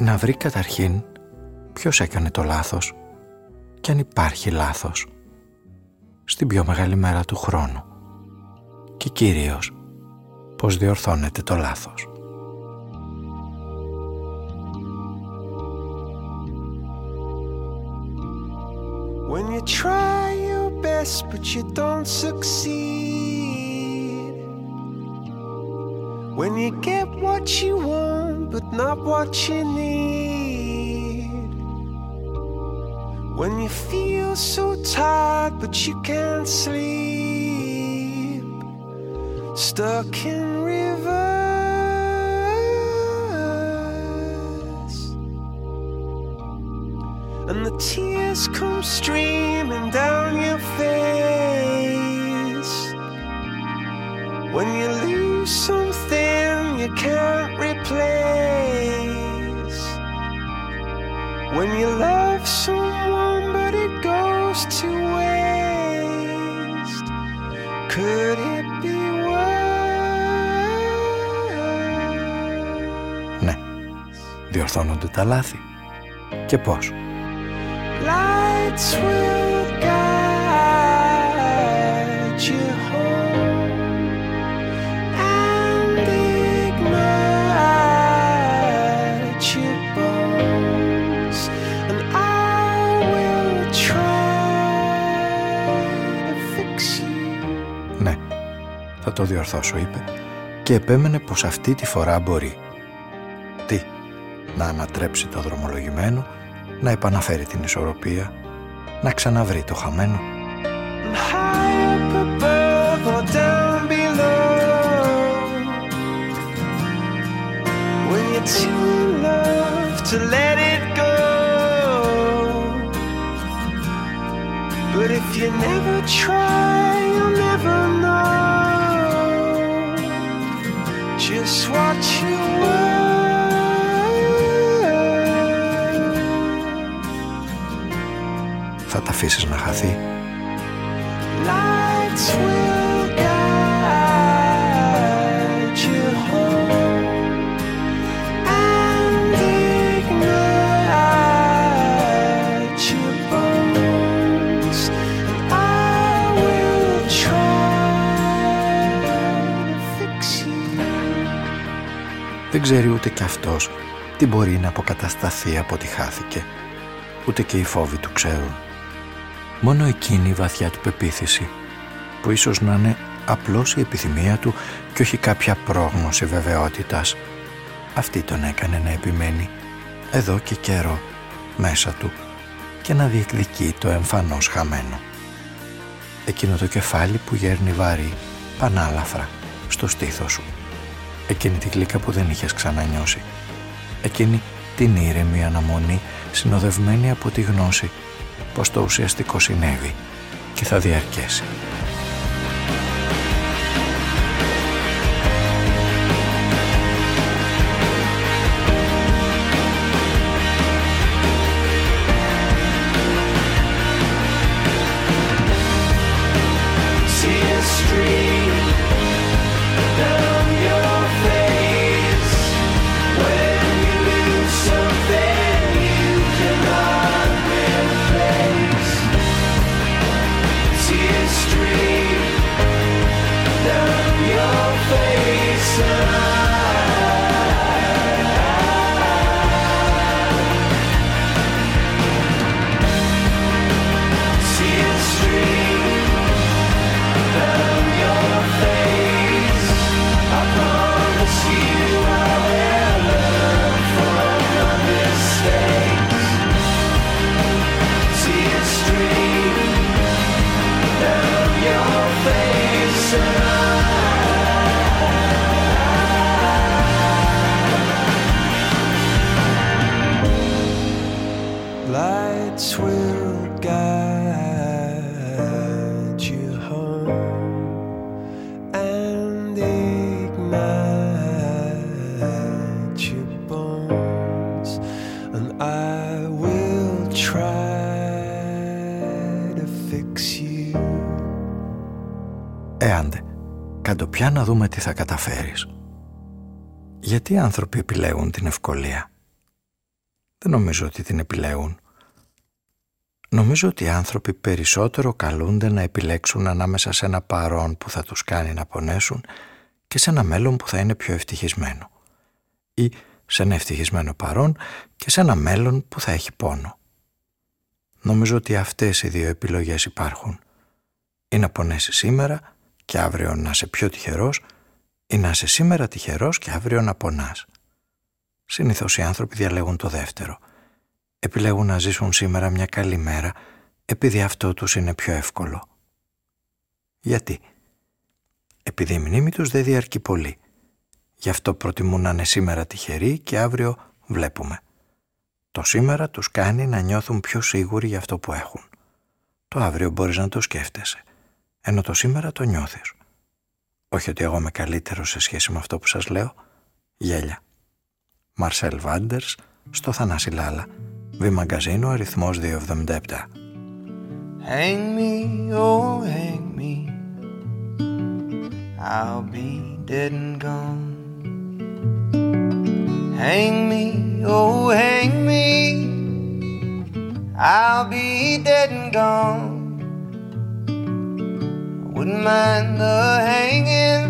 Να βρει καταρχήν ποιος έκανε το λάθος και αν υπάρχει λάθος στην πιο μεγάλη μέρα του χρόνου και κυρίως πως διορθώνεται το λάθος. When you try your best but you don't succeed When you get what you want but not what you need. When you feel so tired but you can't sleep, stuck in rivers, and the tears come streaming down your face. When you lose something you can't you love someone goes to waste. Could it be worse? Ναι, διορθώνονται τα λάθη. Και πώς? Lights will το διορθώσω, είπε και επέμενε πως αυτή τη φορά μπορεί. Τι, να ανατρέψει το δρομολογημένο, να επαναφέρει την ισορροπία, να ξαναβρει το χαμένο. Τι μπορεί να αποκατασταθεί από ό,τι χάθηκε. Ούτε και οι φόβοι του ξέρουν. Μόνο εκείνη η βαθιά του πεποίθηση, που ίσως να είναι απλώς η επιθυμία του και όχι κάποια πρόγνωση βεβαιότητας. Αυτή τον έκανε να επιμένει εδώ και καιρό μέσα του και να διεκδικεί το εμφανώς χαμένο. Εκείνο το κεφάλι που γέρνει βαρύ, πανάλαφρα, στο στήθος σου. Εκείνη τη γλύκα που δεν είχες ξανανιώσει. Εκείνη την ήρεμη αναμονή συνοδευμένη από τη γνώση πως το ουσιαστικό συνέβη και θα διαρκέσει. Γιατί οι άνθρωποι επιλέγουν την ευκολία; Δεν νομίζω ότι την επιλέγουν. Νομίζω ότι οι άνθρωποι περισσότερο καλούνται να επιλέξουν ανάμεσα σε ένα παρόν που θα τους κάνει να πονέσουν και σε ένα μέλλον που θα είναι πιο ευτυχισμένο. Ή σε ένα ευτυχισμένο παρόν και σε ένα μέλλον που θα έχει πόνο. Νομίζω ότι αυτές οι δύο επιλογές υπάρχουν. Ή να πονέσεις σήμερα και αύριο να είσαι πιο τυχερός ή να είσαι σήμερα τυχερός και αύριο να πονάς. Συνήθως οι άνθρωποι διαλέγουν το δεύτερο. Επιλέγουν να ζήσουν σήμερα μια καλή μέρα επειδή αυτό τους είναι πιο εύκολο. Γιατί; Επειδή η μνήμη τους δεν διαρκεί πολύ. Γι' αυτό προτιμούν να είναι σήμερα τυχεροί και αύριο βλέπουμε. Το σήμερα τους κάνει να νιώθουν πιο σίγουροι για αυτό που έχουν. Το αύριο μπορείς να το σκέφτεσαι, ενώ το σήμερα το νιώθεις. Όχι ότι εγώ είμαι καλύτερος σε σχέση με αυτό που σας λέω. Γέλια. Μαρσέλ Βάντερς στο Θανάση Λάλα. Βημαγκαζίνο αριθμός 277. Hang me, oh hang me. I'll be dead and gone. Hang me, oh hang me. I'll be dead and gone. I wouldn't mind the hanging,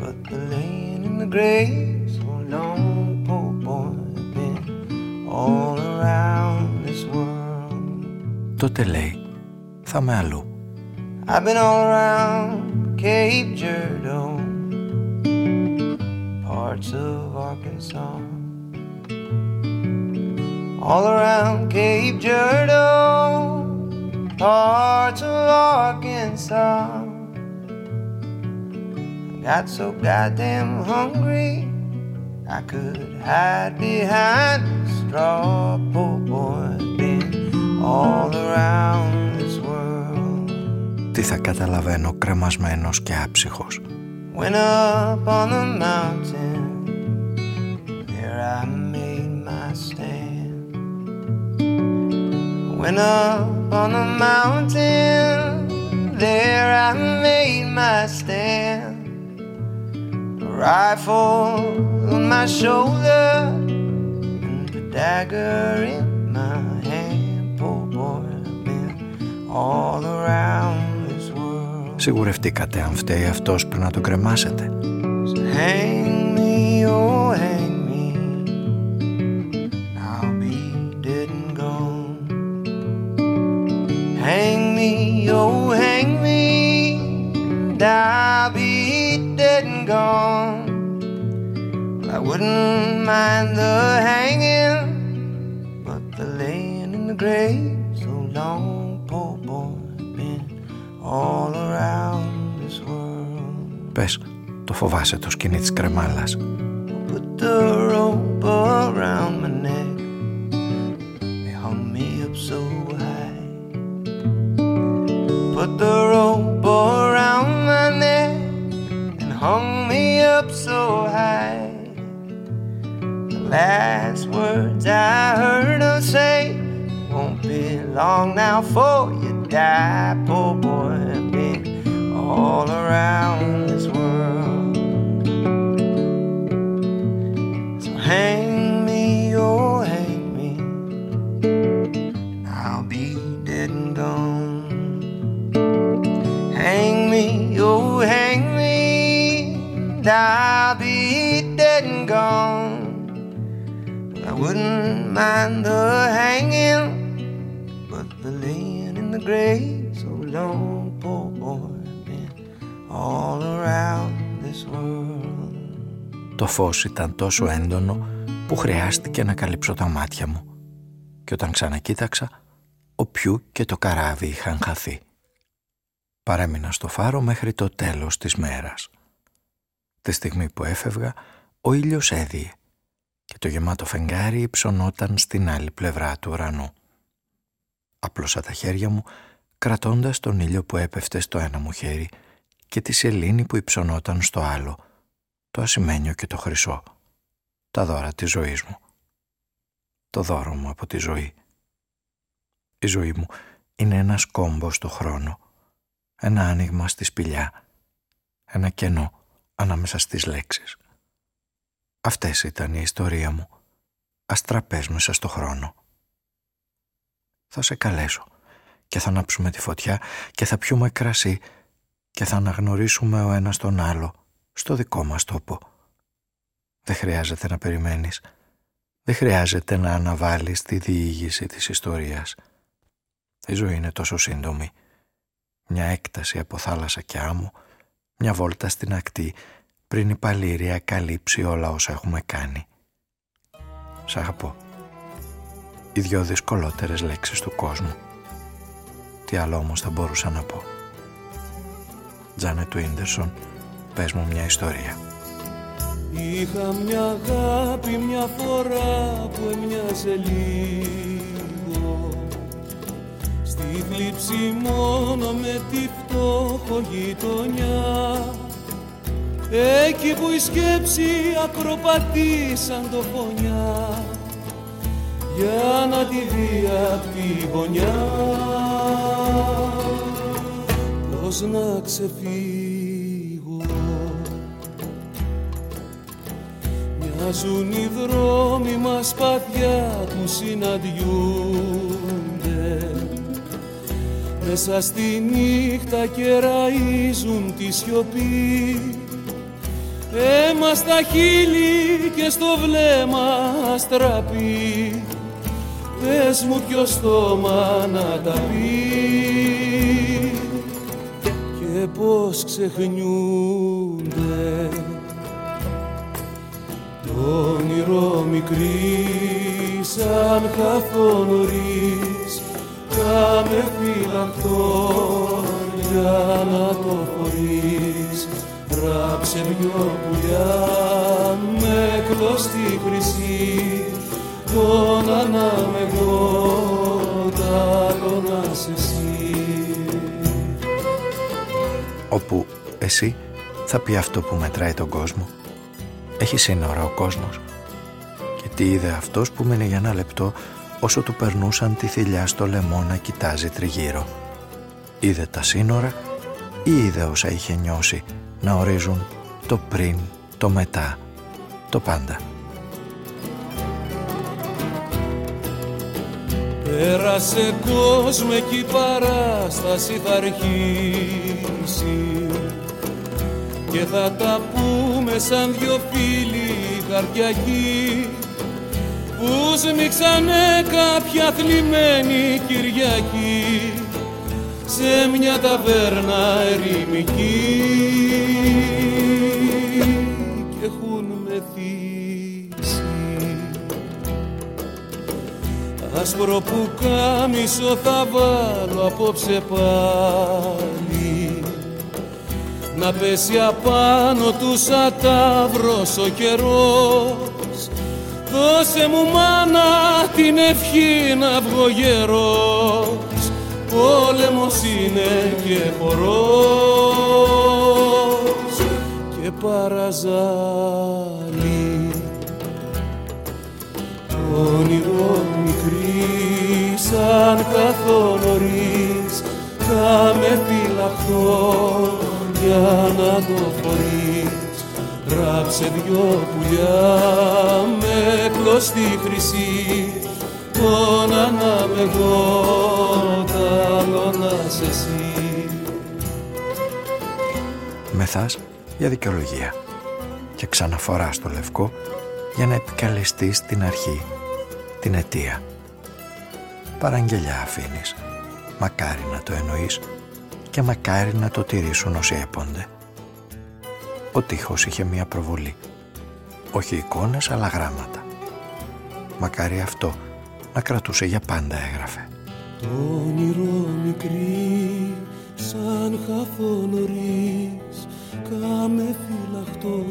but the laying in the grave so long, poor boy, been all around this world. Τότε λέει, θα με αλλού. I've been all around Cape Girardeau, parts of Arkansas. All around Cape Girardeau, Parts of Arkansas. I got so goddamn hungry, I could hide behind a straw. Poor boy, been all around this world. Τι θα καταλαβαίνω κρεμασμένος και άψυχος. Went up on the mountain, there I made my stand. Went up on the mountain, there I made my stand. A rifle on my shoulder, and a dagger in my hand. Poor boy, I've been all around this world. Σιγουρευτήκατε αν φταίει αυτός πριν να τον κρεμάσετε. So hang me, oh dead and gone. I wouldn't mind the hanging, but the laying in the grave so long, poor boy, been all around this world. Πες, το φοβάσαι το σκηνή της κρεμάλας. Put the rope around my neck. They hung me up so high. Put the rope around my neck and hung me up so high. The last words I heard her say won't be long now for you die, poor boy. Been all around I'll be dead and gone. I wouldn't mind the hanging, but the laying in the grave so long, poor boy, been all around this world. Το φως ήταν τόσο έντονο που χρειάστηκε να καλύψω τα μάτια μου. Και όταν ξανακοίταξα, ο πιού και το καράβι είχαν χαθεί. Παρέμεινα στο φάρο μέχρι το τέλος της μέρας. Τη στιγμή που έφευγα, ο ήλιος έδιε και το γεμάτο φεγγάρι υψωνόταν στην άλλη πλευρά του ουρανού. Απλώσα τα χέρια μου κρατώντας τον ήλιο που έπεφτε στο ένα μου χέρι και τη σελήνη που υψωνόταν στο άλλο, το ασημένιο και το χρυσό, τα δώρα της ζωής μου. Το δώρο μου από τη ζωή. Η ζωή μου είναι ένας κόμπος στο χρόνο, ένα άνοιγμα στη σπηλιά, ένα κενό ανάμεσα στις λέξεις. Αυτές ήταν η ιστορία μου, αστραπές μέσα στο χρόνο. Θα σε καλέσω και θα ανάψουμε τη φωτιά και θα πιούμε κρασί και θα αναγνωρίσουμε ο ένας τον άλλο στο δικό μας τόπο. Δεν χρειάζεται να περιμένεις. Δεν χρειάζεται να αναβάλεις τη διήγηση της ιστορίας. Η ζωή είναι τόσο σύντομη. Μια έκταση από θάλασσα και άμμο, μια βόλτα στην ακτή πριν η παλήρια καλύψει όλα όσα έχουμε κάνει. Σ' αγαπώ. Οι δυο δυσκολότερες λέξεις του κόσμου. Τι άλλο όμως θα μπορούσα να πω; Τζάνε του Ίντερσον, πες μου μια ιστορία. Είχα μια αγάπη μια φορά που έμοιαζε λίγο Στη θλίψη μόνο με τη φτώχο γειτονιά. Εκεί που η σκέψη ακροπατεί σαν το φωνιά Για να τη δει απ' τη γωνιά. Πώς να ξεφύγω. Μοιάζουν οι δρόμοι μας παθιά που συναντιούνται Μέσα στη νύχτα κεραίζουν τη σιωπή. Αίμα στα χείλη και στο βλέμμα αστραπή Πες μου ποιο στόμα να τα πει. Και πως ξεχνιούνται Το όνειρο μικρή σαν χαθώ νωρίς Κάμε φυλακτό για να το χωρίς Ράψε δυο πουλιά με κλωστή χρυσή Τον ανάμε εγώ, τ' άλλο να σε εσύ Όπου εσύ θα πει αυτό που μετράει τον κόσμο. Έχει σύνορα ο κόσμος. Και τι είδε αυτός που μένει για ένα λεπτό όσο του περνούσαν τη θηλιά στο λαιμό να κοιτάζει τριγύρω. Είδε τα σύνορα ή είδε όσα είχε νιώσει να ορίζουν το πριν, το μετά, το πάντα. Πέρασε κόσμο και η παράσταση θα αρχίσει Και θα τα πούμε σαν δυο φίλοι καρδιακοί Που σμίξανε κάποια θλιμμένη Κυριακή Σε μια ταβέρνα ερημική. Και έχουν μεθύσει. Άσπρο που κάμισο θα βάλω απόψε πάλι. Να πέσει απάνω του σαν ταύρος ο καιρός Δώσε μου μάνα την ευχή να βγω γερός. Πόλεμος είναι και χορός. Και παραζάλι όνειρο μικρή σαν καθό νωρίς. Θα με φυλαχτώ για να το φορείς ράψε δυο πουλιά με κλωστή χρυσή τον ανάμε εγώ τ' άλλο νας σε εσύ Μεθάς για δικαιολογία και ξαναφορά στο λευκό για να επικαλεστείς την αρχή, την αιτία. Παραγγελιά αφήνεις. Μακάρι να το εννοείς και μακάρι να το τηρήσουν όσοι έπονται. Ο τείχος είχε μία προβολή. Όχι εικόνες αλλά γράμματα. Μακάρι αυτό να κρατούσε για πάντα έγραφε. Το όνειρο μικρή σαν χαθώ νωρίς Κάμε φυλαχτό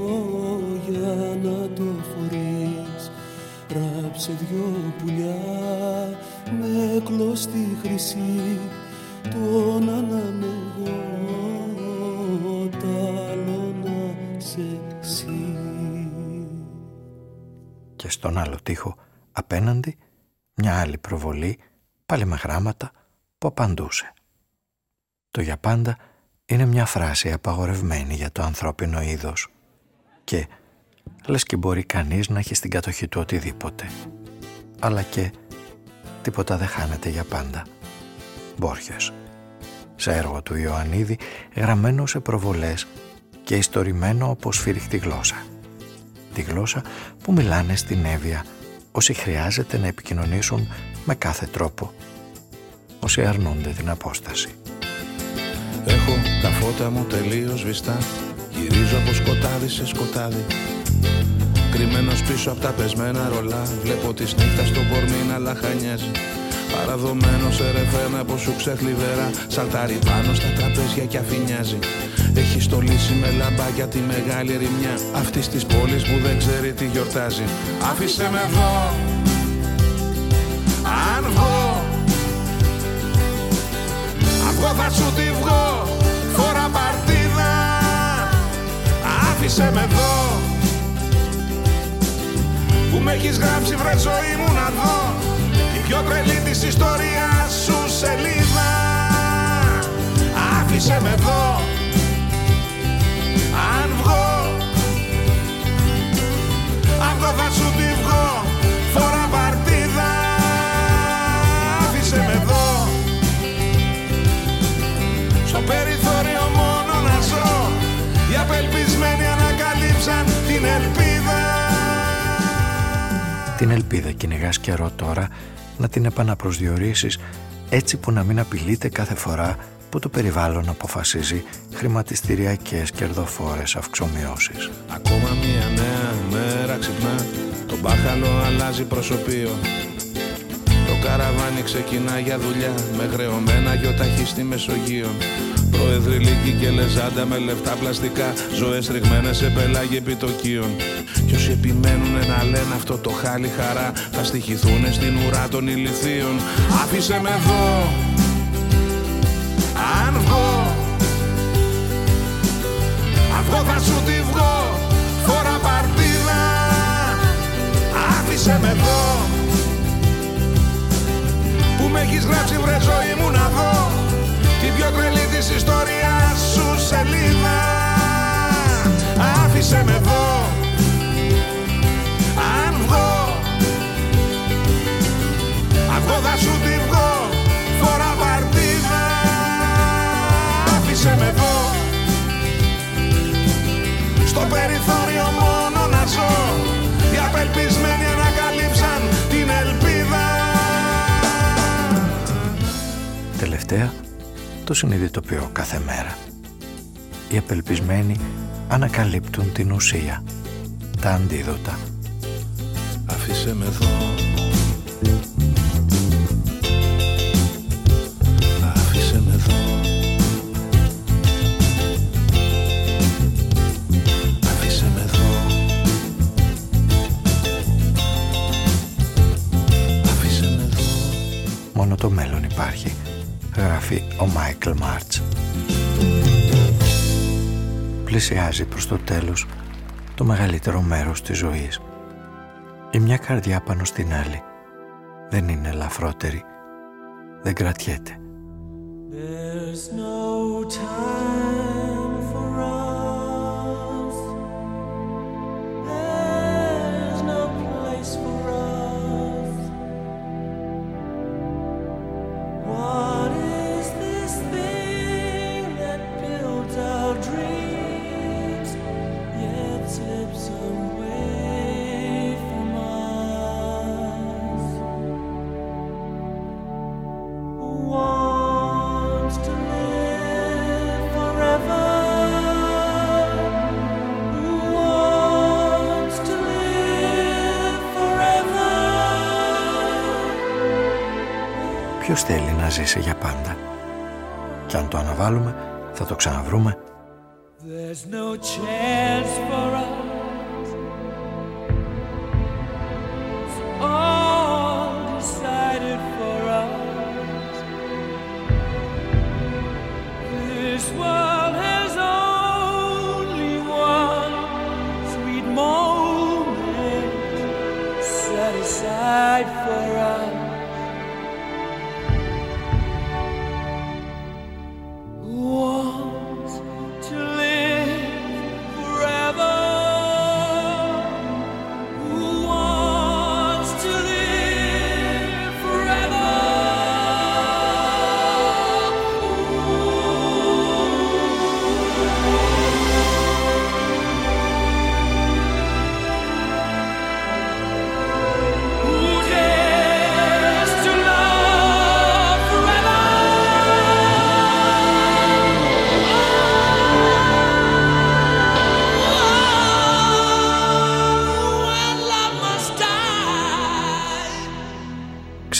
για να το φορείς ράψε δυο πουλιά με κλωστή χρυσή τον έναν και στον άλλο τοίχο απέναντι μια άλλη προβολή πάλι με γράμματα που απαντούσε. Το για πάντα είναι μια φράση απαγορευμένη για το ανθρώπινο είδος και λες και μπορεί κανείς να έχει στην κατοχή του οτιδήποτε. Αλλά και τίποτα δεν χάνεται για πάντα. Μπόρχες. Σε έργο του Ιωαννίδη γραμμένο σε προβολές και ιστορημένο όπως σφυριχτή γλώσσα. Τη γλώσσα που μιλάνε στην Εύβοια όσοι χρειάζεται να επικοινωνήσουν με κάθε τρόπο. Όσοι αρνούνται την απόσταση. Έχω τα φώτα μου τελείως σβηστά Γυρίζω από σκοτάδι σε σκοτάδι Κρυμμένος πίσω από τα πεσμένα ρολά Βλέπω τη νύχτα στο κορμί να λαχανιάζει Παραδομένος σε ρεφένα που σου ξεχλιβερά Σαλτάρι πάνω στα τραπέζια και αφηνιάζει Έχει στολίσει με λαμπάκια τη μεγάλη ρημιά. Αυτής της πόλης που δεν ξέρει τι γιορτάζει. Άφησε με εδώ Αν βγω Αν βγω θα σου τη βγω. Φορά παρτίδα. Άφησε με εδώ Που με έχεις γράψει βρε ζωή μου να δω. Η πιο τρελή της ιστορίας σου σελίδα. Άφησε με εδώ. Αν βγω Αν βγω θα σου τη βγω Φορά παρτίδα. Άφησε με εδώ. Στο περιθώριο μόνο να ζω. Οι απελπισμένοι ανακαλύψαν την ελπίδα. Την ελπίδα κυνηγάς καιρό τώρα να την επαναπροσδιορίσεις έτσι που να μην απειλείται κάθε φορά που το περιβάλλον αποφασίζει χρηματιστηριακές κερδοφόρες αυξομοιώσεις. Ακόμα μια νέα μέρα ξυπνά Το μπάχαλο αλλάζει προσωπείο Το καραβάνι ξεκινά για δουλειά Με χρεωμένα γιοταχή στη Μεσογείο Πρόεδροι Λίκη και Λεζάντα με λεφτά πλαστικά Ζωές ρηγμένες σε πελάγι επιτοκίων. Κι όσοι επιμένουν να λένε αυτό το χάλι χαρά Θα στοιχηθούν στην ουρά των ηλιθείων Άφησε με εδώ Αν βγω Αν βγω θα σου τη βγω Φορά παρτίδα. Άφησε με εδώ Που με έχεις γράψει βρε ζωή μου να δω Την πιο τρελή της ιστορίας σου σελίδα. Άφησε με εδώ. Αν βγω Αν βγω θα σου τη βγω. Φορά παρτίδα Άφησε με εδώ. Στο περιθώριο μόνο να ζω. Οι απελπισμένοι ανακαλύψαν την ελπίδα. Τελευταία το συνειδητοποιώ κάθε μέρα. Οι απελπισμένοι ανακαλύπτουν την ουσία, τα αντίδοτα. Αφήσε με εδώ. Αφήσε με εδώ. Αφήσε με εδώ. Αφήσε με εδώ. Μόνο το μέλλον υπάρχει, γράφει ο Μάικλ Μάρτς. Πλησιάζει προς το τέλος το μεγαλύτερο μέρος της ζωής. Η μια καρδιά πάνω στην άλλη δεν είναι ελαφρότερη, δεν κρατιέται. There's no time Ποιος θέλει να ζήσει για πάντα. Και αν το αναβάλουμε θα το ξαναβρούμε There's no chance for us.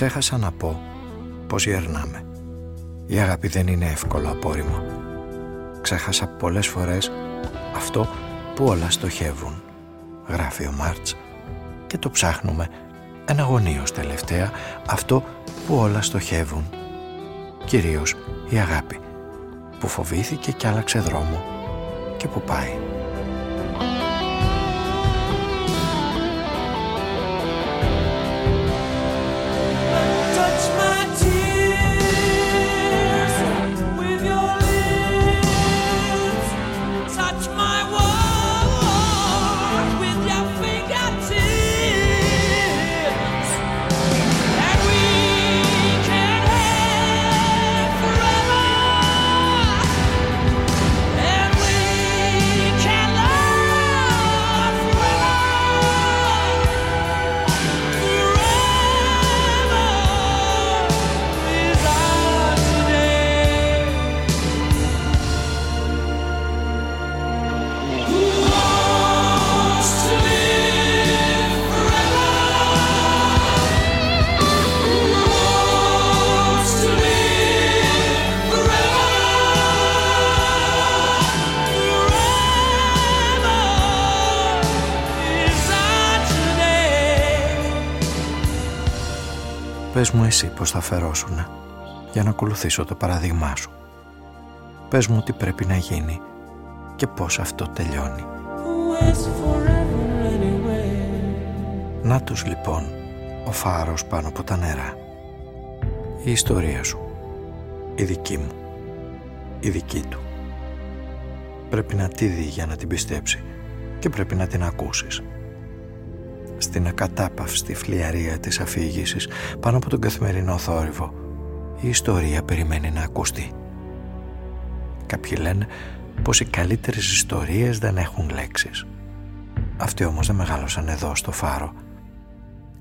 Ξέχασα να πω πως γερνάμε. Η αγάπη δεν είναι εύκολο απόρριμο. Ξέχασα πολλές φορές αυτό που όλα στοχεύουν, γράφει ο Μάρτς, και το ψάχνουμε εναγωνίως τελευταία αυτό που όλα στοχεύουν, κυρίως η αγάπη, που φοβήθηκε και άλλαξε δρόμο και που πάει. Εσύ πως θα φερόσουν για να ακολουθήσω το παράδειγμά σου. Πες μου τι πρέπει να γίνει και πώς αυτό τελειώνει. Who is forever anyway? Να τους λοιπόν ο φάρος πάνω από τα νερά. Η ιστορία σου. Η δική μου. Η δική του. Πρέπει να τη δει για να την πιστέψει και πρέπει να την ακούσεις. Στην ακατάπαυστη φλιαρία της αφήγησης πάνω από τον καθημερινό θόρυβο η ιστορία περιμένει να ακουστεί. Κάποιοι λένε πως οι καλύτερες ιστορίες δεν έχουν λέξεις. Αυτοί όμως δεν μεγάλωσαν εδώ στο φάρο.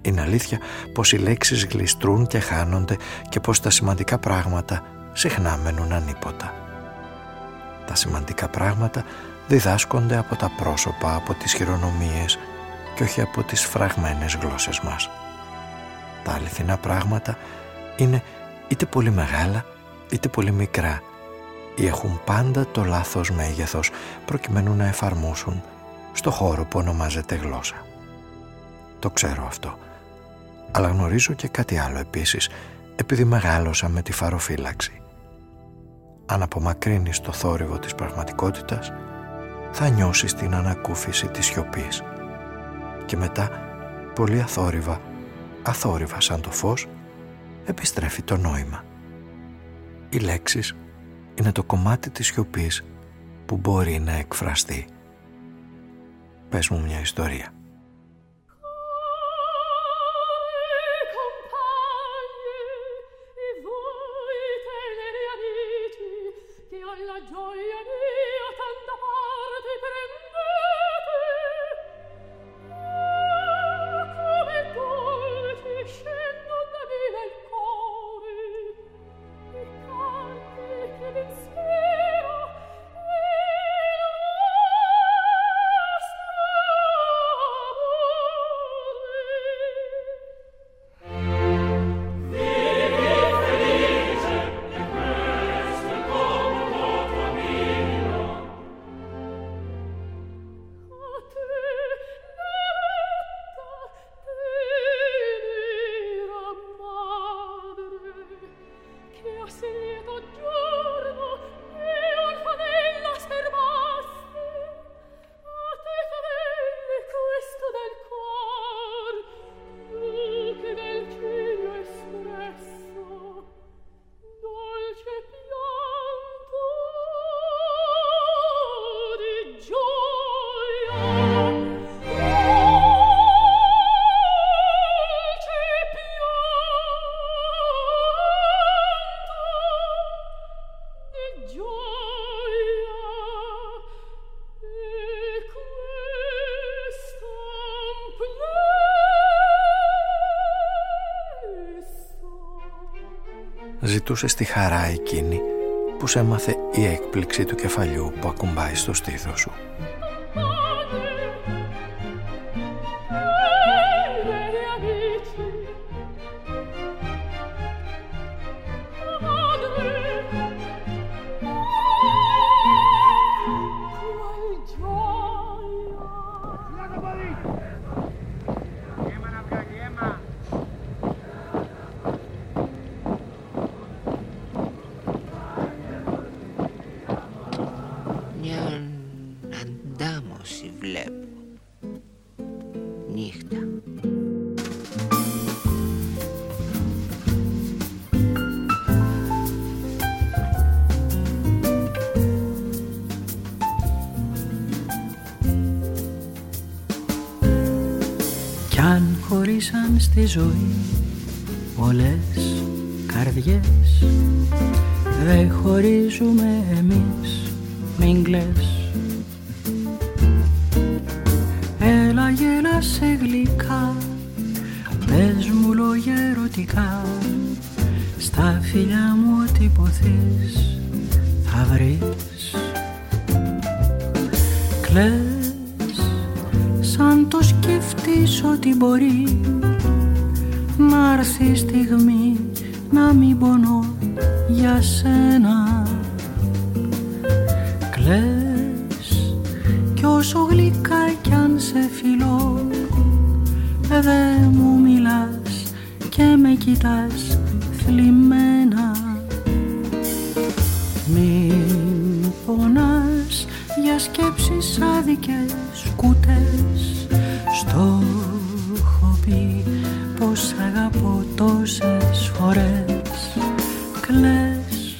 Είναι αλήθεια πως οι λέξεις γλιστρούν και χάνονται και πως τα σημαντικά πράγματα συχνά μένουν ανίποτα. Τα σημαντικά πράγματα διδάσκονται από τα πρόσωπα, από τις χειρονομίες και όχι από τις φραγμένες γλώσσες μας. Τα αληθινά πράγματα είναι είτε πολύ μεγάλα είτε πολύ μικρά ή έχουν πάντα το λάθος μέγεθος προκειμένου να εφαρμόσουν στο χώρο που ονομάζεται γλώσσα. Το ξέρω αυτό. Αλλά γνωρίζω και κάτι άλλο επίσης επειδή μεγάλωσα με τη φαροφύλαξη. Αν απομακρύνεις το θόρυβο της πραγματικότητας θα νιώσεις την ανακούφιση της σιωπής και μετά πολύ αθόρυβα, αθόρυβα σαν το φως επιστρέφει το νόημα. Οι λέξεις είναι το κομμάτι της σιωπής που μπορεί να εκφραστεί. Πες μου μια ιστορία. Amplesso Ζητούσε στη χαρά εκείνη που σε έμαθε η έκπληξη του κεφαλιού που ακουμπάει στο στήθος σου. Κλαις σαν το σκεφτείς ότι μπορεί Να έρθει η στιγμή να μην πονώ για σένα. Κλαις. Κι όσο γλυκά κι αν σε φιλώ Δε μου μιλάς και με κοιτάς θλιμμένα. Μην πονάς για σκέψεις άδικες κουτές Στο έχω πει πως αγαπώ τόσες φορές Κλαις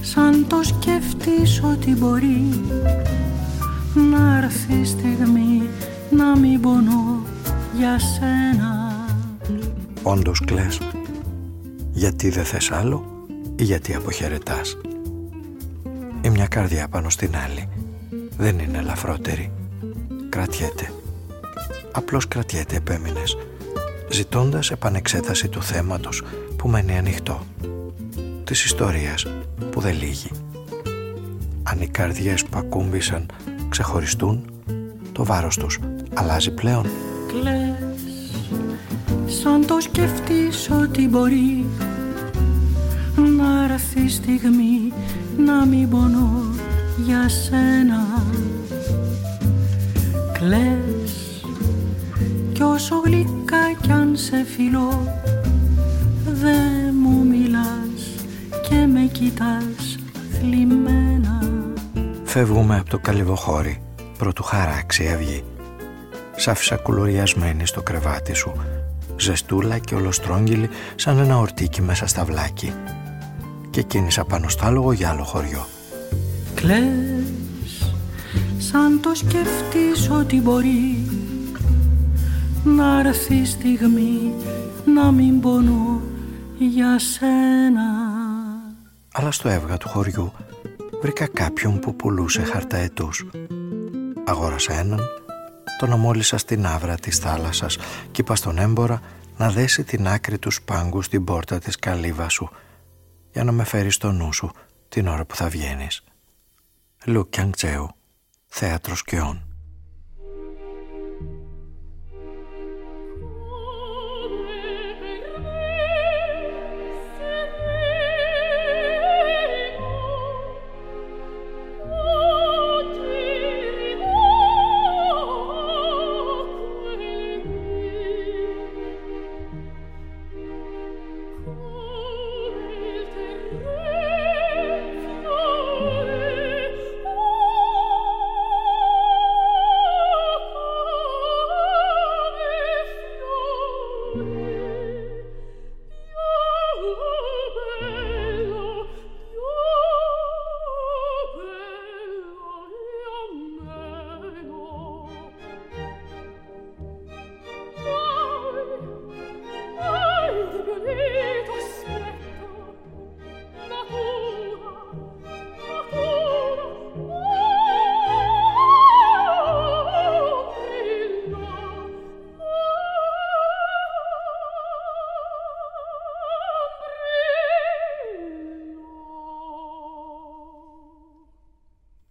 σαν το σκεφτείς ότι μπορεί Να έρθει η στιγμή να μην πονώ για σένα Όντως κλαις. Γιατί δεν θες άλλο ή γιατί αποχαιρετάς; Η μια καρδιά πάνω στην άλλη δεν είναι ελαφρότερη. Κρατιέται. Απλώς κρατιέται επέμεινες, ζητώντας επανεξέταση του θέματος που μένει ανοιχτό. Της ιστορίας που δεν λύγει. Αν οι καρδιές που ακούμπησαν ξεχωριστούν, το βάρος τους αλλάζει πλέον. κλαις Σαν το σκεφτείς ότι μπορεί Να έρθει η στιγμή να μην πονώ για σένα. Κλαις κι όσο γλυκά κι αν σε φιλώ Δε μου μιλάς και με κοιτάς θλιμμένα. Φεύγουμε από το καλυβοχώρι. Πρωτού χαράξει η αυγή. Σ' άφησα κουλουριασμένη στο κρεβάτι σου. Ζεστούλα και ολοστρόγγυλη Σαν ένα ορτίκι μέσα στα βλάκι. Και κίνησα πάνω στο άλογο για άλλο χωριό Κλαις. Σαν το σκεφτείς ότι μπορεί Να έρθει η στιγμή να μην πονώ για σένα. Αλλά στο έβγα του χωριού Βρήκα κάποιον που πουλούσε χαρταετούς Αγόρασα έναν Τον αμόλυσα στην άβρα της θάλασσας Κι είπα στον έμπορα να δέσει την άκρη του σπάγκου στην πόρτα της καλύβα σου για να με φέρει στο νου σου την ώρα που θα βγαίνεις. Λου Κιάνγκ Τσέου, Θέατρος Σκιών.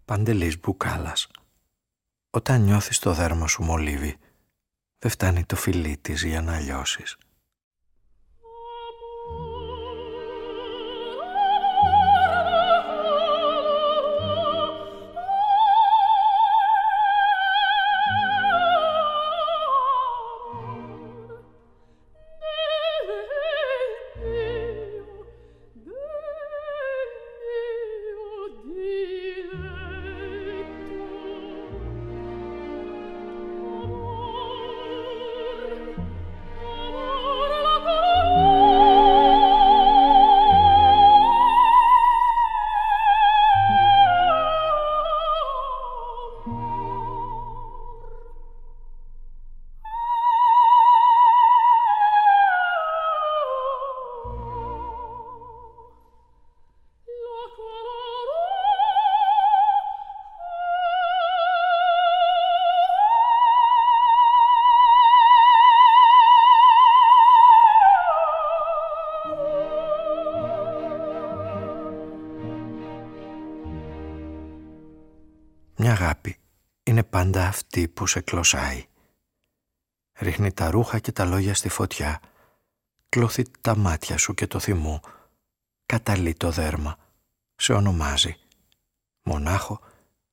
Παντελής Μπουκάλας. Όταν νιώθεις το δέρμα σου μολύβι, δεν φτάνει το φιλί της για να λιώσεις. Που σε κλωσάει. Ρίχνει τα ρούχα και τα λόγια στη φωτιά, κλωθεί τα μάτια σου και το θυμό, καταλύει το δέρμα, σε ονομάζει, μονάχο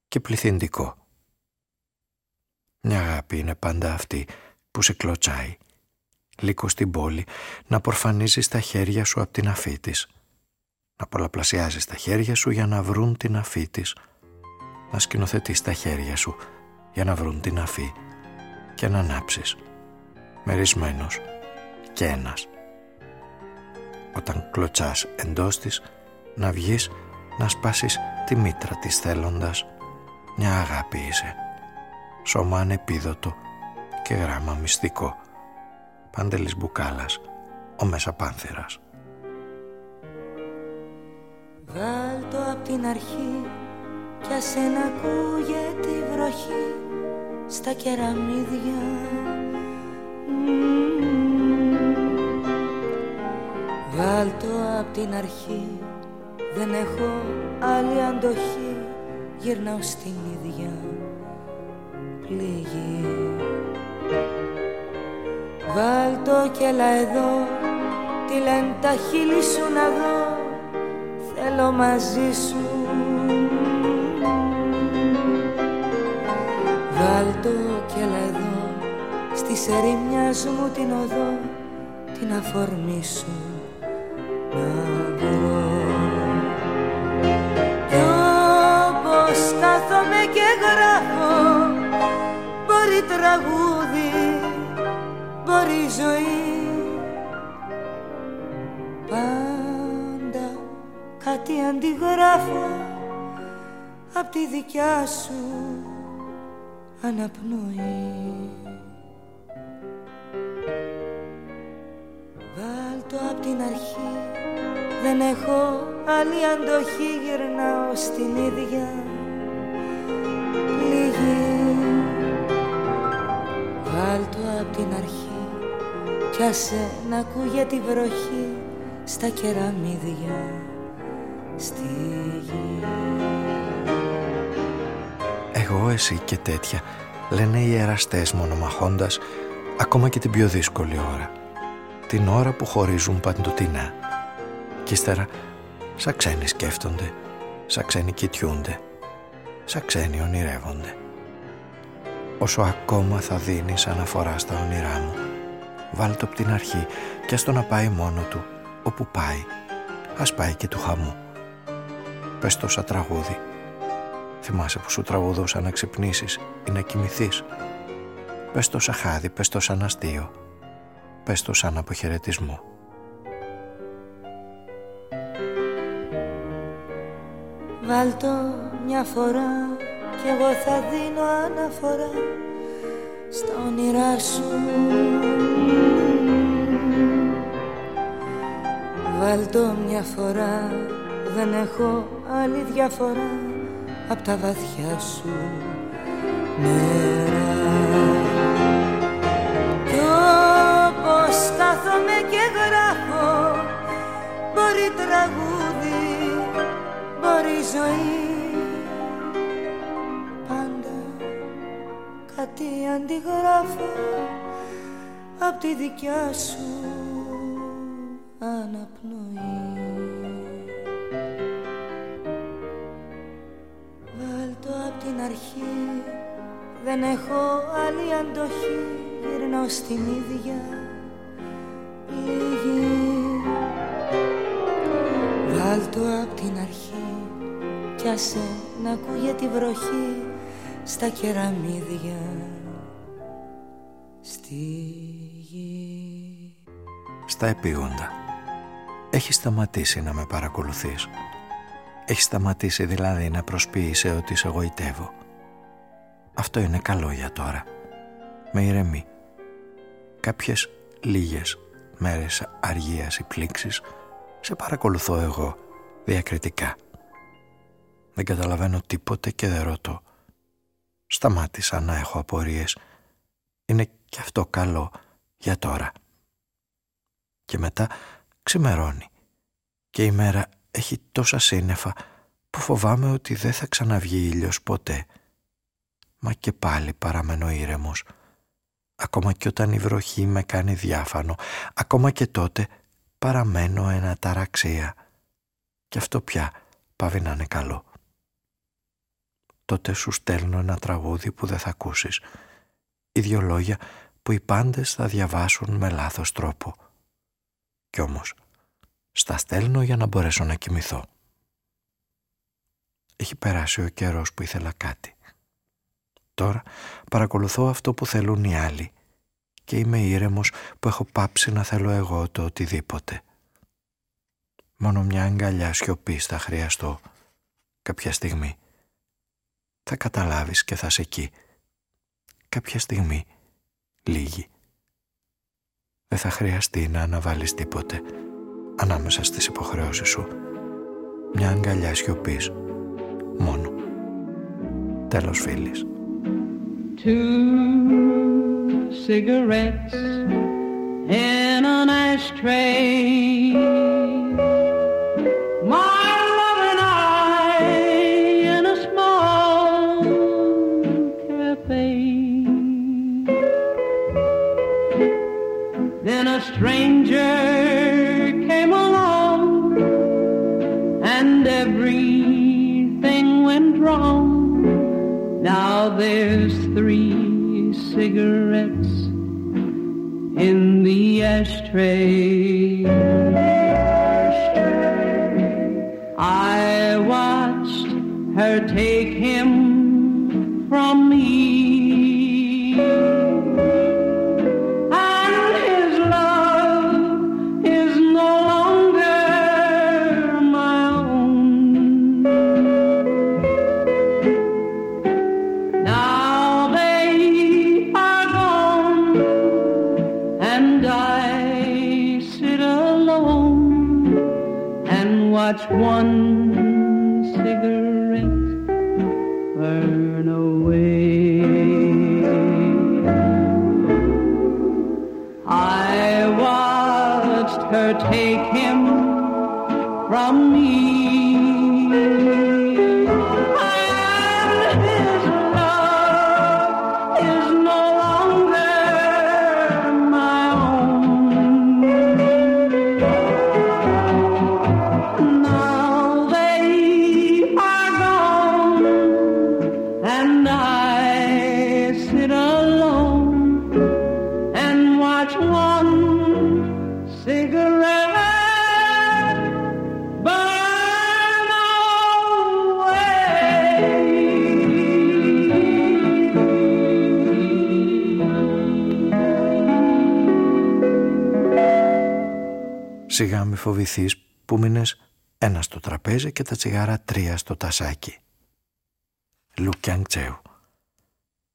και πληθυντικό. Μια αγάπη είναι πάντα αυτή που σε κλωτσάει, λίγο στην πόλη, να προφανίζεις τα χέρια σου από την αφή της, να πολλαπλασιάζεις τα χέρια σου για να βρουν την αφή της, να σκηνοθετείς τα χέρια σου για να βρουν την αφή και να ανάψεις, μερισμένος και ένας. Όταν κλωτσάς εντός της, να βγεις να σπάσεις τη μήτρα της θέλοντας, μια αγάπη είσαι, σώμα ανεπίδοτο και γράμμα μυστικό. Παντελής Μπουκάλας, ο Μεσαπάνθηρας. Βάλ το απ' την αρχή κι ας να ακούγεται η βροχή στα κεραμίδια. Βάλ το απ' την αρχή δεν έχω άλλη αντοχή. Γυρνάω στην ίδια πληγή. Βάλ το κι έλα εδώ τι λένε τα χείλη σου να δω. Θέλω μαζί σου Βάλ το κι έλα εδώ. Στη ερημιάς μου την οδό την αφορμή σου να βρω. Κι όπως κάθομαι και γράφω μπορεί τραγούδι, μπορεί ζωή. Πάντα κάτι αντιγράφω απ' τη δικιά σου αναπνοή. Βάλ το απ' την αρχή. Δεν έχω άλλη αντοχή. Γυρνάω στην ίδια πληγή. Βάλ το απ' την αρχή. Κι άσε να ακούγεται η βροχή στα κεραμίδια στη γη Εγώ, εσύ και τέτοια, λένε οι εραστές μονομαχώντας ακόμα και την πιο δύσκολη ώρα. Την ώρα που χωρίζουν παντοτινά. Κι ύστερα, σαν ξένοι σκέφτονται, σαν ξένοι κοιτιούνται, σαν ξένοι ονειρεύονται. Όσο ακόμα θα δίνεις αναφορά στα όνειρά μου, βάλ το από την αρχή και ας το να πάει μόνο του, όπου πάει, ας πάει και του χαμού. Πες το σαν τραγούδι, Θυμάσαι που σου τραγουδούσα να ξυπνήσεις ή να κοιμηθείς. Πες το σαν χάδι, πες το σαν αστείο. Πες το σαν αποχαιρετισμό. Βάλ το μια φορά κι εγώ θα δίνω αναφορά στα όνειρά σου Βάλ το μια φορά δεν έχω άλλη διαφορά απ' τα βαθιά σου νερά. Κι όπως κάθομαι και γράφω μπορεί τραγούδι, μπορεί ζωή. Πάντα κάτι αντιγράφω απ' τη δικιά σου αναπνοή απ' την αρχή Δεν έχω άλλη αντοχή Γυρνώ στην ίδια πληγή Βάλ το απ' την αρχή Κι άσε να ακούγεται η βροχή Στα κεραμίδια Στη γη Στα επίγοντα. Έχεις σταματήσει να με παρακολουθείς. Έχει σταματήσει δηλαδή να προσποιείσαι ότι σε εγωιτεύω. Αυτό είναι καλό για τώρα. Με ηρεμεί. Κάποιες λίγες μέρες αργίας ή πλήξης σε παρακολουθώ εγώ διακριτικά. Δεν καταλαβαίνω τίποτε και δεν ρωτώ. Σταμάτησα να έχω απορίες. Είναι και αυτό καλό για τώρα. Και μετά ξημερώνει και η μέρα έχει τόσα σύννεφα που φοβάμαι ότι δεν θα ξαναβγεί ήλιος ποτέ Μα και πάλι παραμένω ήρεμος. Ακόμα και όταν η βροχή με κάνει διάφανο, ακόμα και τότε παραμένω ένα ταραξία. Και αυτό πια πάβει να είναι καλό. Τότε σου στέλνω ένα τραγούδι που δεν θα ακούσεις. Ή δυο λόγια που οι πάντες θα διαβάσουν με λάθος τρόπο. Κι όμως, στα στέλνω για να μπορέσω να κοιμηθώ. Έχει περάσει ο καιρός που ήθελα κάτι. Τώρα παρακολουθώ αυτό που θέλουν οι άλλοι και είμαι ήρεμος που έχω πάψει να θέλω εγώ το οτιδήποτε. Μόνο μια αγκαλιά σιωπή θα χρειαστώ κάποια στιγμή. Θα καταλάβεις και θα σε εκεί. Κάποια στιγμή, λίγη. Δεν θα χρειαστεί να αναβάλεις τίποτε ανάμεσα στις υποχρεώσεις σου. Μια αγκαλιά σιωπής. Μόνο. Τέλος φίλης. two cigarettes in an ashtray. pray. Μη φοβηθείς που μείνες ένα στο τραπέζι και τα τσιγάρα τρία στο τασάκι. Λουκιάνγκ Τσέου.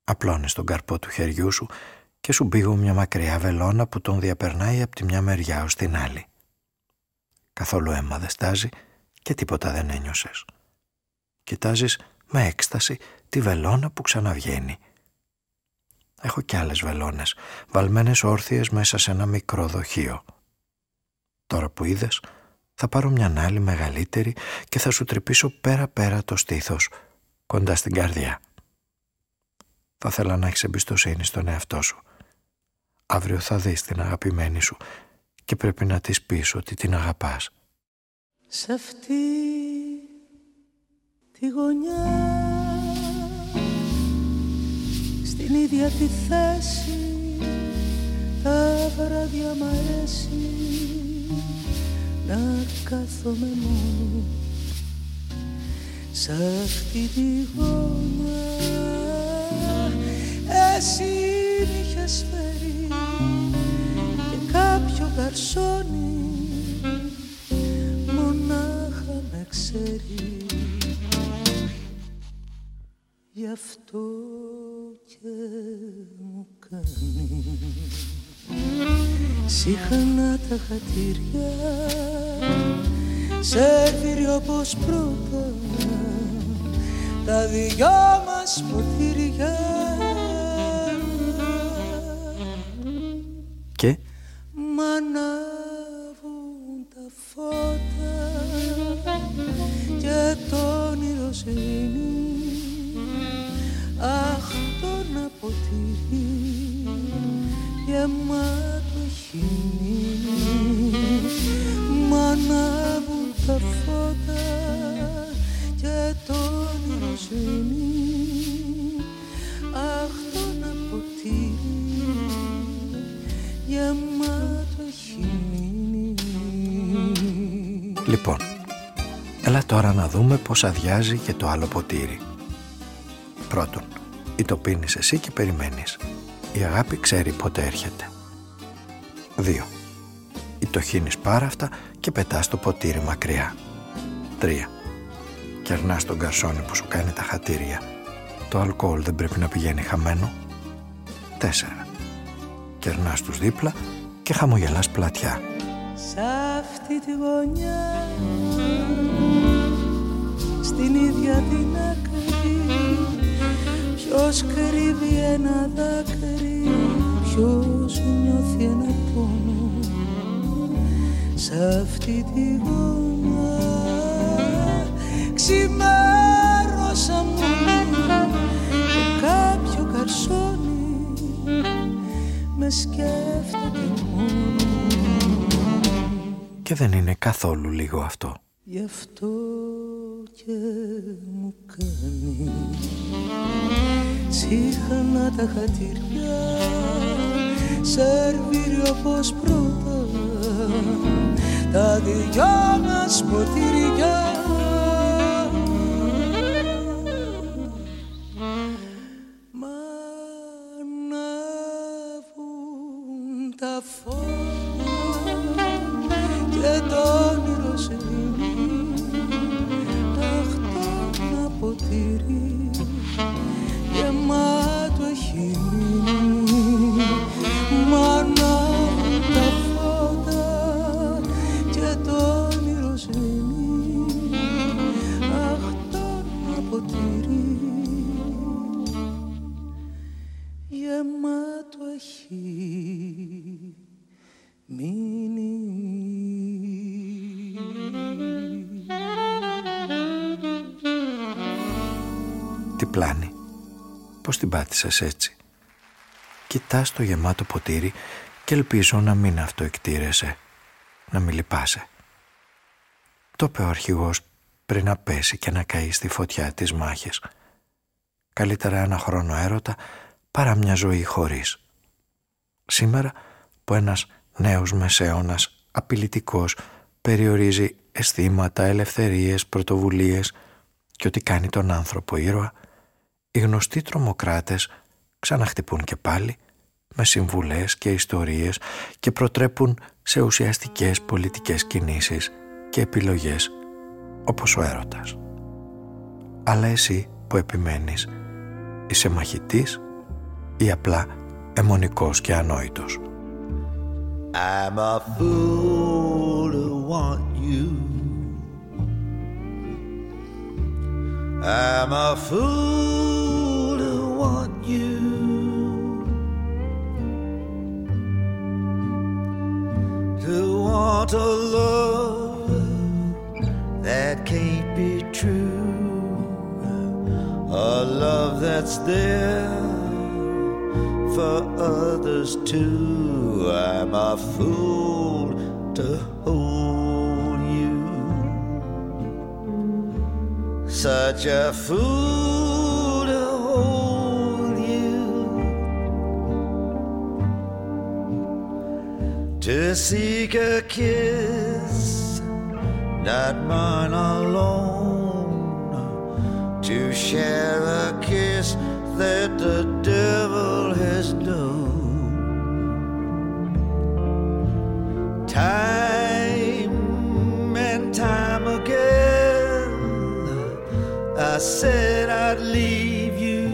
Απλώνεις τον καρπό του χεριού σου και σου μπήγω μια μακριά βελόνα που τον διαπερνάει από τη μια μεριά ως την άλλη. Καθόλου αίμα δεν στάζει και τίποτα δεν ένιωσες. Κοιτάζεις με έκσταση τη βελόνα που ξαναβγαίνει. Έχω κι άλλες βελόνες, βαλμένες όρθιες μέσα σε ένα μικρό δοχείο. Τώρα που είδες, θα πάρω μια άλλη μεγαλύτερη και θα σου τρυπήσω πέρα-πέρα το στήθος, κοντά στην καρδιά. Θα ήθελα να έχεις εμπιστοσύνη στον εαυτό σου. Αύριο θα δεις την αγαπημένη σου και πρέπει να της πεις ότι την αγαπάς. σε αυτή τη γωνιά στην ίδια τη θέση τα βράδια μ' αρέσει να κάθομαι μόνη σε αυτή τη γωνιά. Εσύ μ' είχες φέρει και κάποιο καρσόνι μονάχα με ξέρει. Γι' αυτό και μου κάνεις. Συχνά τα χατήρια σερβίρει όπως πρώτα τα δυο μας ποτήρια. Και; Μ' Λοιπόν, έλα τώρα να δούμε πως αδειάζει και το άλλο ποτήρι. Πρώτον, ή το πίνεις εσύ και περιμένεις. Η αγάπη ξέρει πότε έρχεται. 2. Ή το χύνεις πάρα αυτά και πετάς το ποτήρι μακριά. 3. Κερνάς τον καρσόνι που σου κάνει τα χατήρια. Το αλκοόλ δεν πρέπει να πηγαίνει χαμένο. 4. Κερνάς τους δίπλα και χαμογελάς πλατιά. Σ' αυτή τη γωνιά. Στην ίδια την άκρη Ποιος κρύβει ένα δάκρυ Ποιος νιώθει ένα πόνο. Σ' αυτή τη γωνιά. Ξημέρωσα μόνο Και κάποιο καρσόνι Με σκέφτεται μόνο Και δεν είναι καθόλου λίγο αυτό. Γι' αυτό και μου κάνεις Σύχανα τα χατήρια Σερβίρει όπως πρώτα Τα δυο μας ποτήρια Πώς την πάτησες έτσι. Κοιτάς το γεμάτο ποτήρι και ελπίζω να μην αυτοεκτήρεσαι. Να μην λυπάσαι. Το είπε ο αρχηγός πριν να πέσει και να καεί στη φωτιά της μάχης. Καλύτερα ένα χρόνο έρωτα παρά μια ζωή χωρίς. Σήμερα που ένας νέος μεσαίωνας απειλητικός περιορίζει αισθήματα, ελευθερίες, πρωτοβουλίες και ότι κάνει τον άνθρωπο ήρωα, οι γνωστοί τρομοκράτες ξαναχτυπούν και πάλι με συμβουλές και ιστορίες και προτρέπουν σε ουσιαστικές πολιτικές κινήσεις και επιλογές όπως ο έρωτας. Αλλά εσύ που επιμένεις είσαι μαχητής ή απλά αιμονικός και ανόητος; I'm a fool to want you. I'm a fool to want you. To want a love that can't be true. A love that's there for others too. I'm a fool to Such a fool to hold you. To seek a kiss, not mine alone. To share a kiss that the devil has known. Time I said I'd leave you.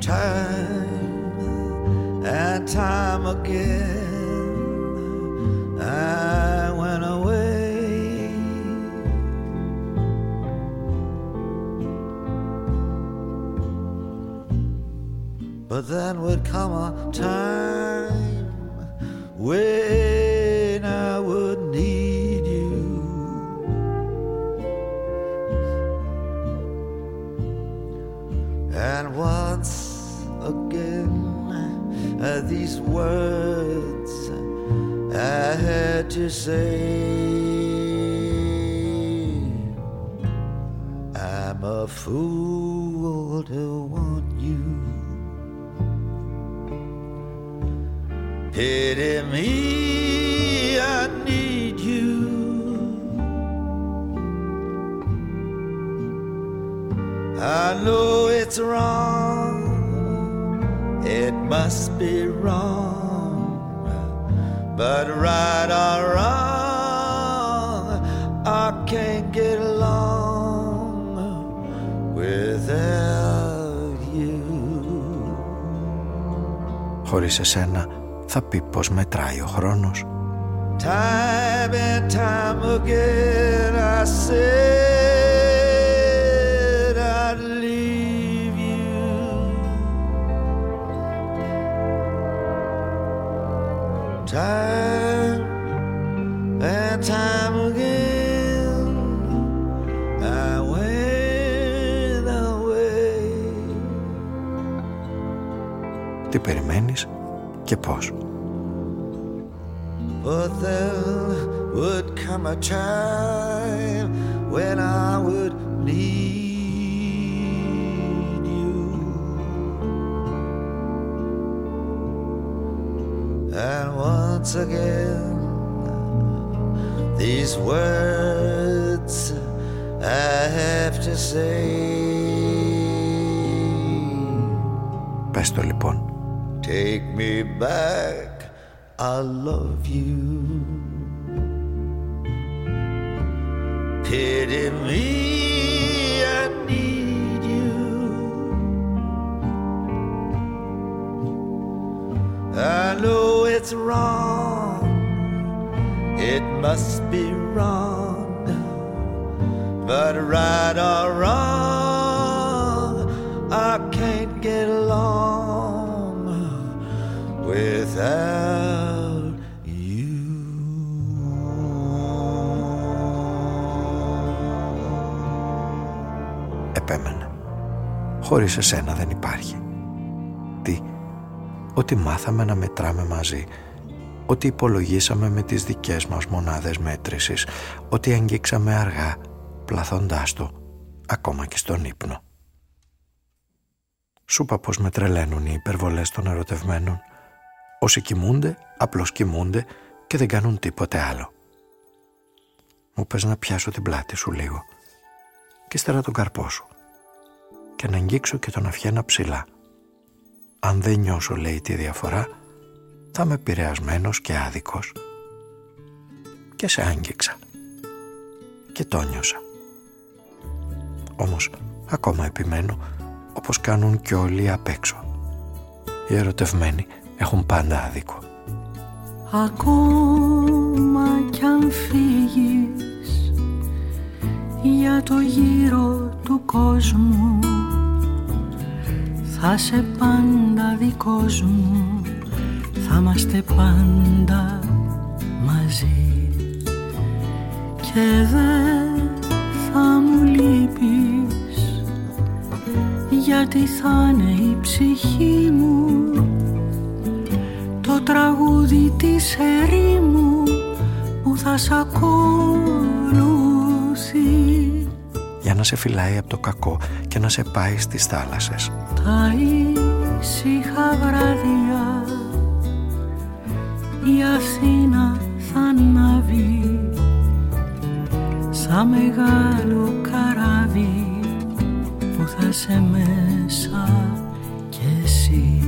Time and time again, I went away. But then would come a time when these words I had to say. I'm a fool to want you. Pity me, I need you. I know it's wrong, it must be wrong, but right or wrong, I can't get along without you. Χωρίς εσένα θα πει πως μετράει ο χρόνος. Time and time again, I said Time and time again, I went away. Τι περιμένεις και πώς. But there would come a time when I would once again, these words I have to say. Πες το λοιπόν. Take me back, I love you. Pity me, I need you. I know It's wrong, it must be wrong, but right or wrong, I can't get along without you. Επέμενε. Χωρίς εσένα δεν υπάρχει. Τι, ότι μάθαμε να μετράμε μαζί, ότι υπολογίσαμε με τις δικές μας μονάδες μέτρησης, ότι αγγίξαμε αργά, πλαθώντας το, ακόμα και στον ύπνο. Σου είπα πως με τρελαίνουν οι υπερβολές των ερωτευμένων. Όσοι κοιμούνται, απλώς κοιμούνται και δεν κάνουν τίποτε άλλο. Μου πες να πιάσω την πλάτη σου λίγο και ύστερα τον καρπό σου και να αγγίξω και τον αυχένα ψηλά. Αν δεν νιώσω, λέει, τη διαφορά, θα είμαι επηρεασμένος και άδικος. Και σε άγγιξα. Και το νιώσα. Όμως, ακόμα επιμένω, όπως κάνουν κι όλοι απ' έξω. Οι ερωτευμένοι έχουν πάντα άδικο. Ακόμα κι αν φύγεις για το γύρο του κόσμου θα σε πάντα δικός μου θα είμαστε πάντα μαζί. Και δεν θα μου λείπεις γιατί θα είναι η ψυχή μου. Το τραγούδι της ερήμου που θα σ' ακολουθεί. Για να σε φυλάει από το κακό και να σε πάει στις θάλασσες. τα ήσυχα βράδια η Αθήνα θα ανάβει σαν μεγάλο καράβι που θα σε μέσα κι εσύ.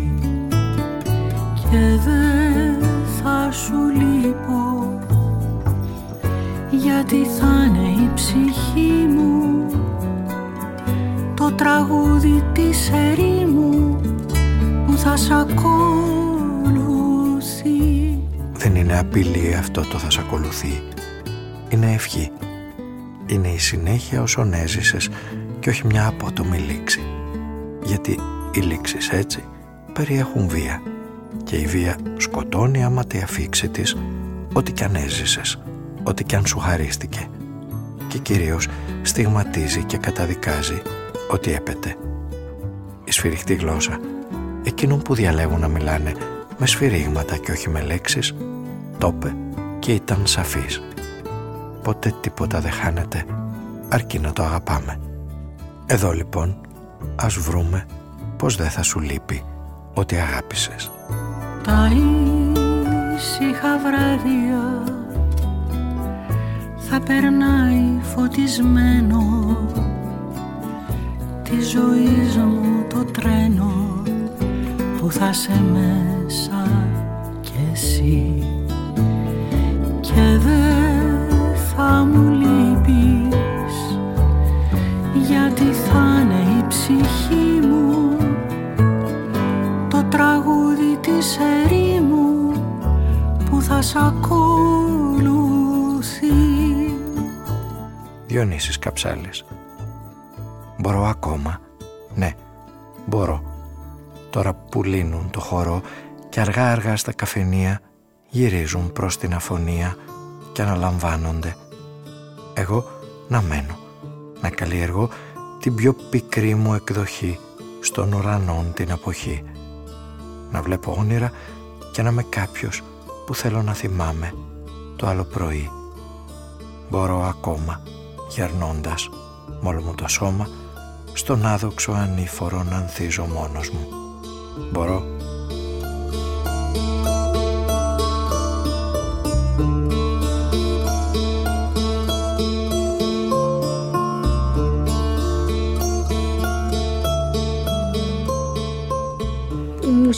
Και δεν θα σου λείπω γιατί θα είναι η ψυχή μου το τραγούδι της ερήμου που θα σ' ακολουθεί Δεν είναι απειλή αυτό το θα σ' ακολουθεί. Είναι ευχή. Είναι η συνέχεια όσων έζησες και όχι μια απότομη λήξη. Γιατί οι λήξεις έτσι περιέχουν βία και η βία σκοτώνει άμα τη αφήξη της ό,τι κι αν έζησες, ό,τι κι αν σου χαρίστηκε και κυρίως στιγματίζει και καταδικάζει ό,τι έπεται. Η σφυριχτή γλώσσα εκείνων που διαλέγουν να μιλάνε με σφυρίγματα και όχι με λέξεις το είπε και ήταν σαφής. Ποτέ τίποτα δεν χάνεται αρκεί να το αγαπάμε. Εδώ λοιπόν ας βρούμε πως δεν θα σου λείπει ό,τι αγάπησες. τα ήσυχα βράδια θα περνάει φωτισμένο τη ζωή μου το τρένο που θα σε μέσα κι εσύ και δεν θα μου λείπεις. Γιατί θα είναι η ψυχή μου το τραγούδι της ερήμου που θα σ' ακολουθεί. Διονύσης Καψάλης. Μπορώ ακόμα; Ναι, μπορώ. Τώρα που λύνουν το χώρο και αργά αργά στα καφενεία γυρίζουν προς την αφωνία και αναλαμβάνονται. Εγώ να μένω, να καλλιεργώ την πιο πικρή μου εκδοχή στον ουρανό την αποχή. Να βλέπω όνειρα και να είμαι κάποιος που θέλω να θυμάμαι το άλλο πρωί. Μπορώ ακόμα, γερνώντας μ' όλο μου το σώμα, στον άδοξο ανήφορο να ανθίζω μόνος μου. Μπορώ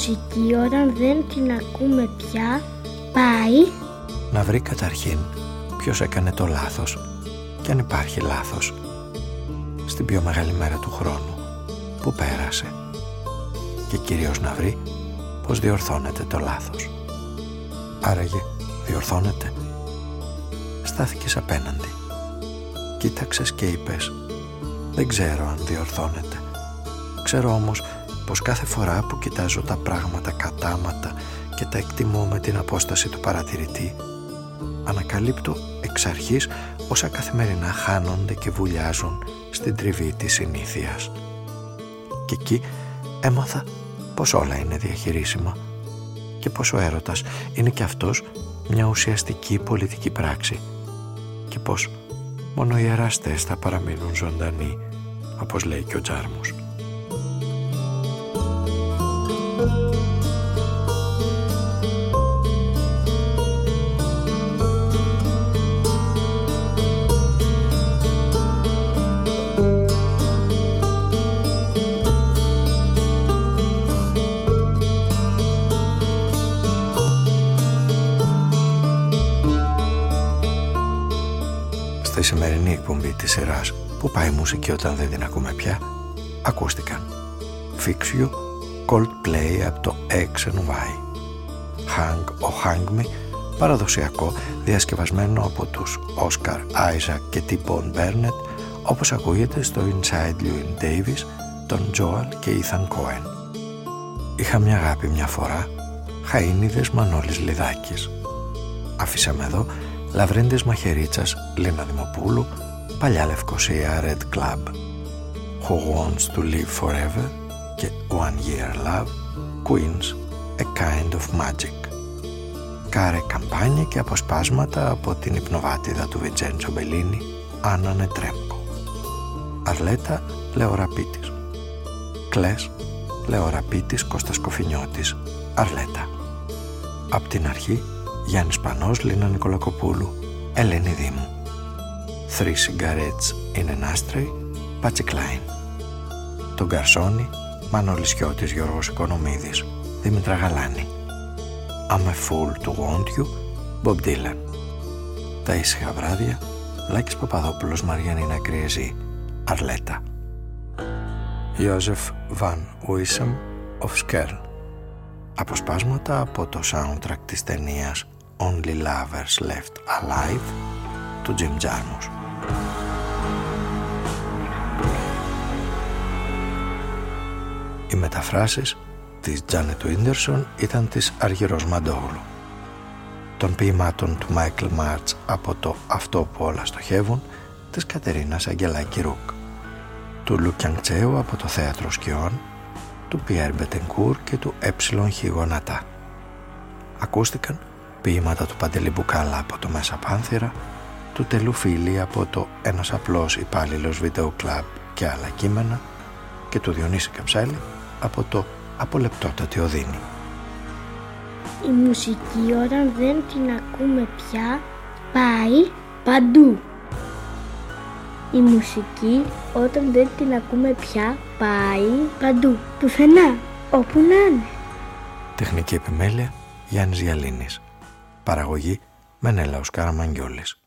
μουσική όταν δεν την ακούμε πια πάει να βρει καταρχήν ποιος έκανε το λάθος και αν υπάρχει λάθος στην πιο μεγάλη μέρα του χρόνου που πέρασε και κυρίως να βρει πως διορθώνεται το λάθος. Άραγε διορθώνεται. Στάθηκες απέναντι. Κοίταξες και είπες «Δεν ξέρω αν διορθώνεται. Ξέρω όμως πως κάθε φορά που κοιτάζω τα πράγματα κατάματα και τα εκτιμώ με την απόσταση του παρατηρητή ανακαλύπτω εξ αρχής όσα καθημερινά χάνονται και βουλιάζουν στην τριβή της συνήθειας. Και εκεί έμαθα πως όλα είναι διαχειρίσιμα και πως ο έρωτας είναι και αυτός μια ουσιαστική πολιτική πράξη και πως μόνο οι εραστές θα παραμείνουν ζωντανοί όπως λέει και ο Τζάρμους. Εκπομπή της σειράς που πάει η μουσική όταν δεν την ακούμε πια ακούστηκαν. Fix You, Coldplay από το X and Y. Hang or Hang Me παραδοσιακό διασκευασμένο από τους Oscar Isaac και T-Bone Burnett όπως ακούγεται στο Inside Llewyn Davis τον Joel και Ethan Cohen. Είχα μια αγάπη μια φορά Χαΐνιδες Μανώλης Λιδάκης. Αφήσαμε εδώ Λαυρέντης Μαχαιρίτσας Λίνα Δημοπούλου Παλιά Λευκοσία Red Club. Who Wants to Live Forever και One Year of Love Queens A Kind of Magic. Care compagne και αποσπάσματα από την υπνοβάτιδα του Βιντσέντζο Μπελίνι Άννα Νετρέμπκο Αρλέτα Λέο Ραπίτης. Κλές Λέο Ραπίτης Κώστας Κοφινιώτης Αρλέτα. Απ' την αρχή Γιάννης Πανός, Λίνα Νικολακοπούλου, Ελένη Δήμου. Three Cigarettes in an Ashtray, Πάτσι Κλάιν. Τον Καρσόνη, Μανώλης Σιώτης, Γιώργος Οικονομίδης, Δήμητρα Γαλάνη. I'm a fool to want you, Bob Dylan. Τα ήσυχα βράδια, Λάκης Παπαδόπουλος, Μαριανίνα Κρυεζή, Αρλέτα. Ιώζεφ Βαν Ουίσεμ, of Skirl. Αποσπάσματα από το soundtrack της ταινίας Only Lovers Left Alive του Jim Jarmusch. Οι μεταφράσεις της Τζάνετ Ίντερσον ήταν της Αργυρός Μαντόγλου. Των ποιημάτων του Μάικλ Μάρτς από το «Αυτό που όλα στοχεύουν» της Κατερίνας Αγγελάκη Ρουκ. Του Λουκιαν Τσέου από το Θέατρο Σκιών, του Πιέρ Μπετενκούρ και του Έψιλον Χιγονατά. Ακούστηκαν ποίηματα του Παντελή Μπουκάλα από το Μέσα Πάνθυρα, του Τελού Φίλη από το «Ένας απλός υπάλληλος βίντεο κλαμπ» και άλλα κείμενα και του Διονύση Καψέλη από το «Απολεπτότατη Οδύνη». Η μουσική όταν δεν την ακούμε πια πάει παντού. Η μουσική όταν δεν την ακούμε πια πάει παντού. Πουθενά. Όπου να είναι. Τεχνική επιμέλεια Γιάννης Γιαλίνης. Παραγωγή Μενέλαος Καραμαγγιόλης.